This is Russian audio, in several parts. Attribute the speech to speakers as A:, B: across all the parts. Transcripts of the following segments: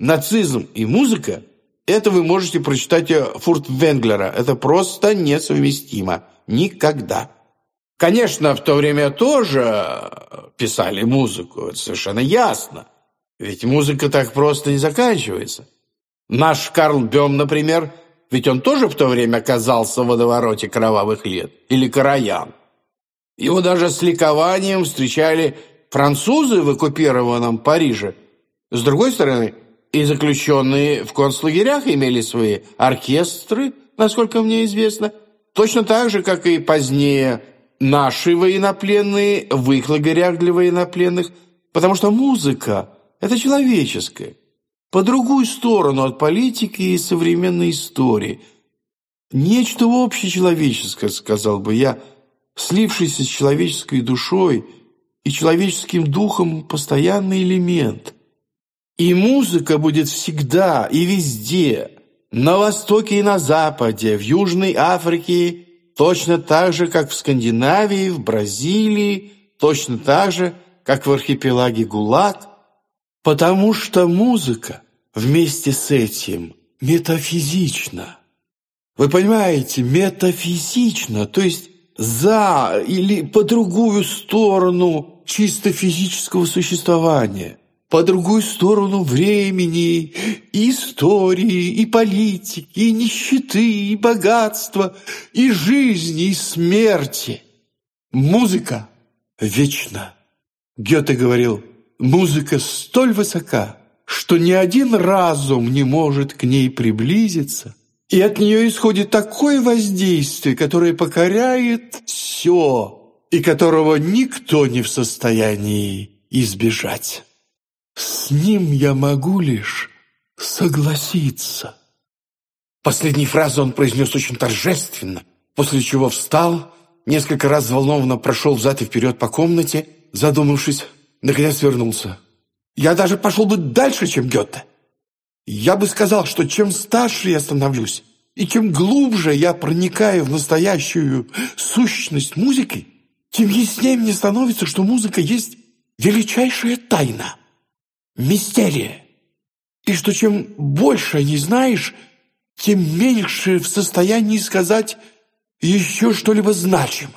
A: Нацизм и музыка – это вы можете прочитать э, Фуртвенглера. Это просто несовместимо. Никогда. Конечно, в то время тоже э, писали музыку, это совершенно ясно. Ведь музыка так просто не заканчивается. Наш Карл Бем, например, ведь он тоже в то время оказался в водовороте кровавых лет. Или Караян. Его даже с ликованием встречали французы в оккупированном Париже. С другой стороны, и заключенные в концлагерях имели свои оркестры, насколько мне известно, точно так же, как и позднее наши военнопленные в их лагерях для военнопленных, потому что музыка – это человеческое, по другую сторону от политики и современной истории. Нечто общечеловеческое, сказал бы я, слившийся с человеческой душой и человеческим духом постоянный элемент – и музыка будет всегда и везде, на востоке и на западе, в Южной Африке, точно так же, как в Скандинавии, в Бразилии, точно так же, как в архипелаге ГУЛАГ, потому что музыка вместе с этим метафизична. Вы понимаете, метафизична, то есть за или по другую сторону чисто физического существования по другую сторону времени, и истории, и политики, и нищеты, и богатства, и жизни, и смерти. Музыка вечна. Гёте говорил, музыка столь высока, что ни один разум не может к ней приблизиться, и от нее исходит такое воздействие, которое покоряет все, и которого никто не в состоянии избежать. С ним я могу лишь согласиться». Последней фразу он произнес очень торжественно, после чего встал, несколько раз взволнованно прошел взад и вперед по комнате, задумавшись, наконец вернулся. «Я даже пошел бы дальше, чем Гёте. Я бы сказал, что чем старше я становлюсь, и чем глубже я проникаю в настоящую сущность музыки, тем яснее мне становится, что музыка есть величайшая тайна» мистерия. И что чем больше не знаешь, тем меньше в состоянии сказать еще что-либо значимое.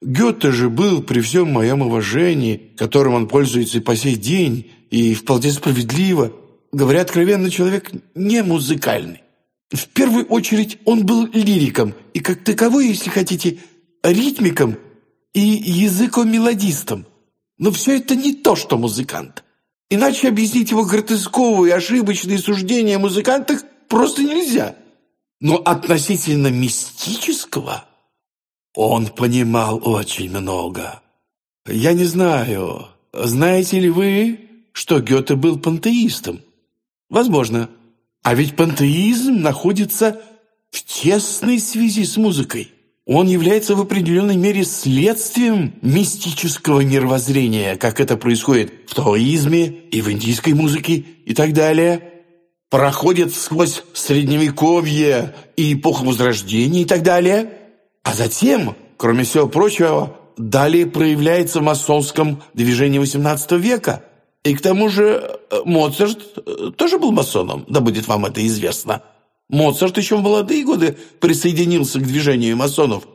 A: Гёте же был при всем моем уважении, которым он пользуется и по сей день, и вполне справедливо, говоря откровенно, человек не музыкальный. В первую очередь он был лириком, и как таковой, если хотите, ритмиком и языком мелодистом, Но все это не то, что музыкант. Иначе объяснить его гротесковые ошибочные суждения музыканта просто нельзя. Но относительно мистического он понимал очень много. Я не знаю, знаете ли вы, что Гёте был пантеистом? Возможно. А ведь пантеизм находится в тесной связи с музыкой. Он является в определенной мере следствием мистического мировоззрения, как это происходит в таоизме и в индийской музыке и так далее. Проходит сквозь средневековье и эпоху Возрождения и так далее. А затем, кроме всего прочего, далее проявляется в масонском движении XVIII века. И к тому же э, Моцарт э, тоже был масоном, да будет вам это известно. Моцарт еще в молодые годы присоединился к движению масонов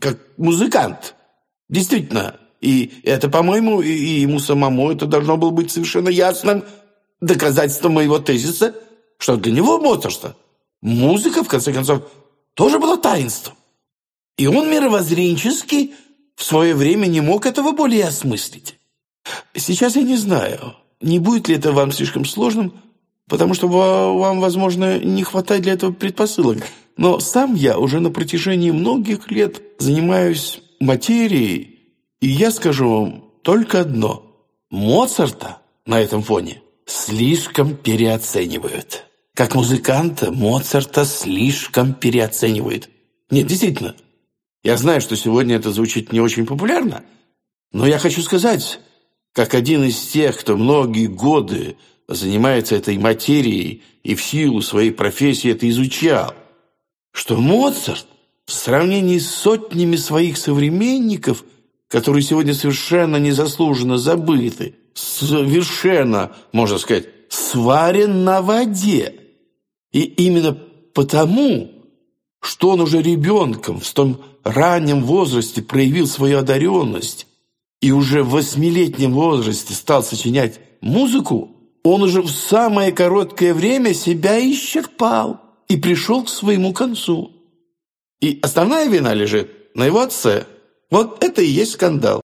A: как музыкант. Действительно, и это, по-моему, и ему самому это должно было быть совершенно ясным доказательством моего тезиса, что для него Моцарта музыка, в конце концов, тоже была таинством. И он мировоззренческий в свое время не мог этого более осмыслить. Сейчас я не знаю, не будет ли это вам слишком сложным, потому что вам, возможно, не хватает для этого предпосылок. Но сам я уже на протяжении многих лет занимаюсь материей, и я скажу вам только одно. Моцарта на этом фоне слишком переоценивают. Как музыканта Моцарта слишком переоценивают. Нет, действительно. Я знаю, что сегодня это звучит не очень популярно, но я хочу сказать, как один из тех, кто многие годы занимается этой материей и в силу своей профессии это изучал, что Моцарт в сравнении с сотнями своих современников, которые сегодня совершенно незаслуженно забыты, совершенно, можно сказать, сварен на воде. И именно потому, что он уже ребенком в том раннем возрасте проявил свою одаренность и уже в восьмилетнем возрасте стал сочинять музыку, он уже в самое короткое время себя исчерпал и пришел к своему концу. И основная вина лежит на его отце. Вот это и есть скандал.